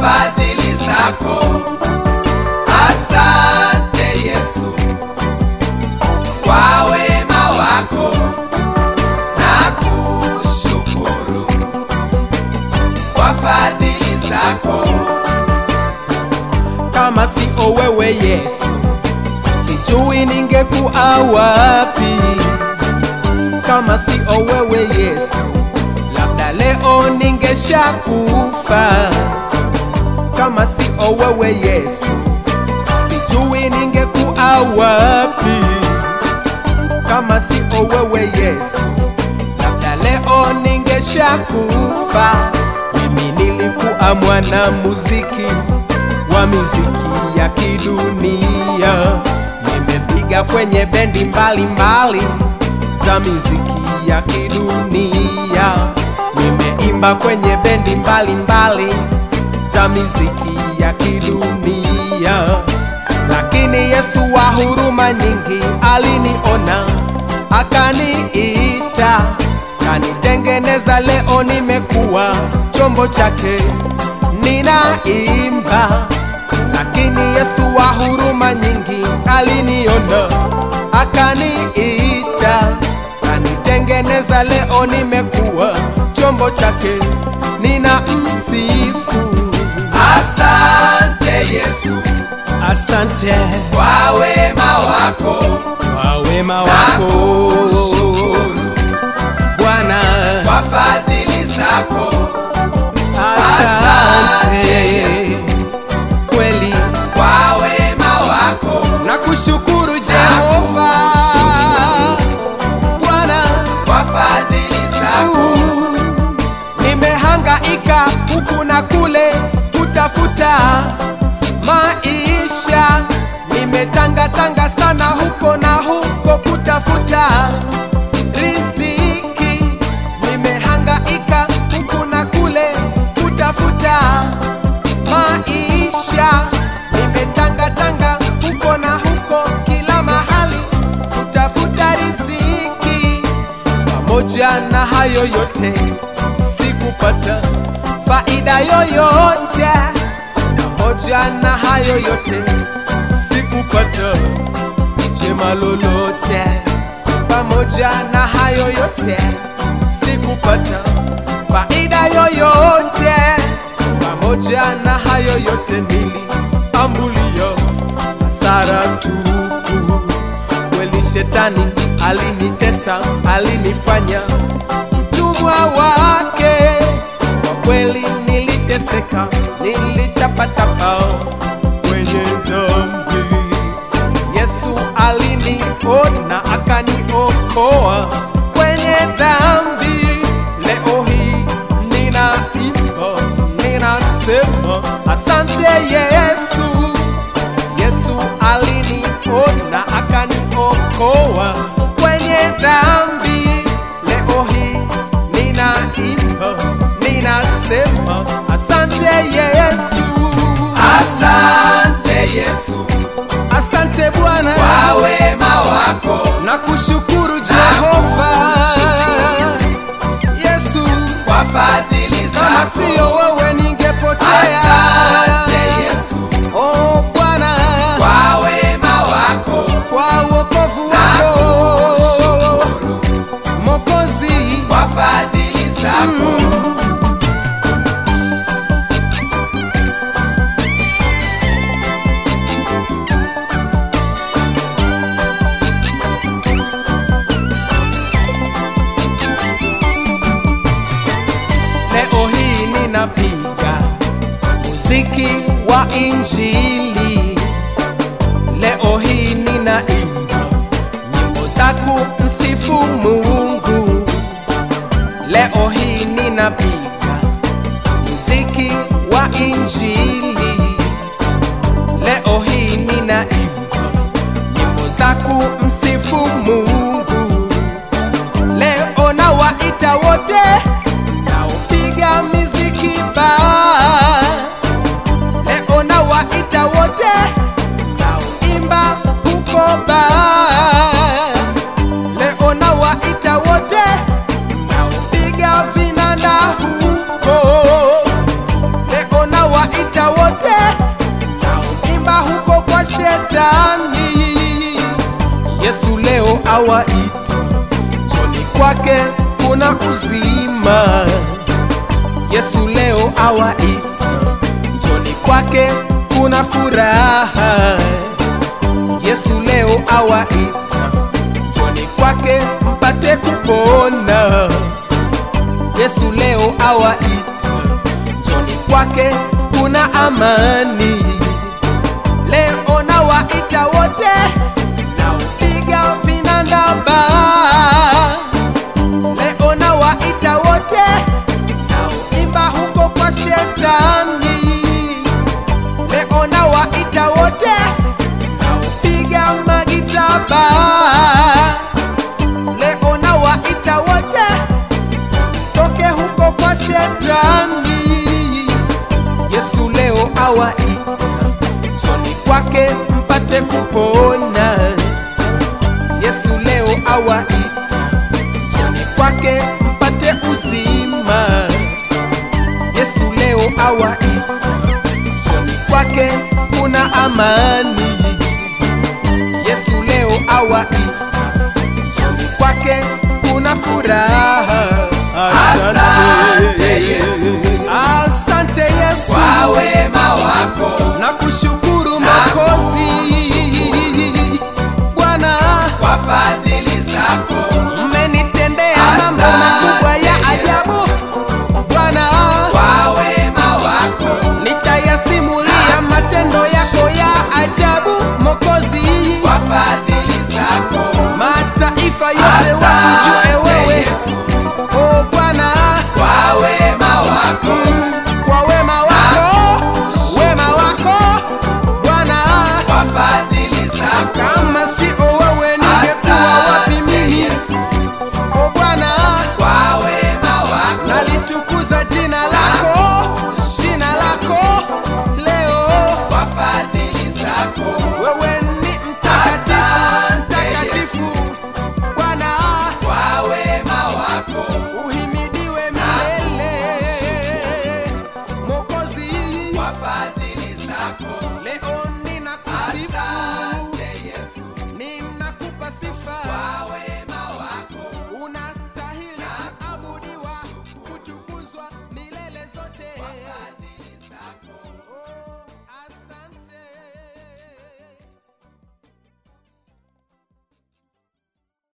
fadhili zako. Asante Yesu kwa wema wako, na kushukuru kwa fadhili zako. Kama sio wewe Yesu, sijui ningekuwa wapi. Kama sio wewe Yesu, labda leo ningeshakufa. Kama sio wewe Yesu, sijui ningekuwa wapi. Kama sio wewe Yesu, labda leo ningeshakufa. Mimi nilikuwa mwana muziki wa muziki ya kidunia, nimepiga kwenye bendi mbalimbali za muziki ya kidunia, nimeimba kwenye bendi mbalimbali za miziki ya kidunia, lakini Yesu wa huruma nyingi aliniona akaniita, kanitengeneza, leo nimekuwa chombo chake ninaimba, lakini Yesu wa huruma nyingi aliniona akaniita, kanitengeneza, leo nimekuwa chombo chake ninamsifu. Asante yesu. Asante. Kwa wema wako. Kwa wema wako. Nakushukuru. Bwana, kwa fadhili zako. Asante. Yesu. Hayo yote sikupata faida yoyote, na hoja na hayo yote sikupata jema lolote, pamoja na hayo yote sikupata faida yoyote, pamoja na hayo yote niliambulia hasara tupu. Kweli shetani alinitesa, alinifanya niliteseka, nilitapatapa kwenye dhambi. Yesu aliniona akaniokoa kwenye dhambi. Leo hii ninaimba, ninasema asante Yesu. Yesu aliniona akaniokoa fadhili kama zako siyo wewe ningepotea. Injili. Leo hii ninaimba nyimbo za kumsifu Mungu. Leo hii ninapiga nitawaita wote, piga vinanda huko, leo nawaita wote, imba huko kwa shetani. Yesu leo awaita, choni kwake kuna uzima. Yesu leo awaita, njoni kwake kuna furaha. Yesu leo awaita, njoni kwake tupate kupona. Yesu leo awaita, njoni kwake kuna amani. Leo nawaita wote kwake mpate kupona. Yesu leo awaita njoni kwake mpate uzima. Yesu leo awaita njoni kwake kuna amani. Yesu leo awaita njoni kwake kuna furaha. Asante Yesu, asante Yesu kwa wema wako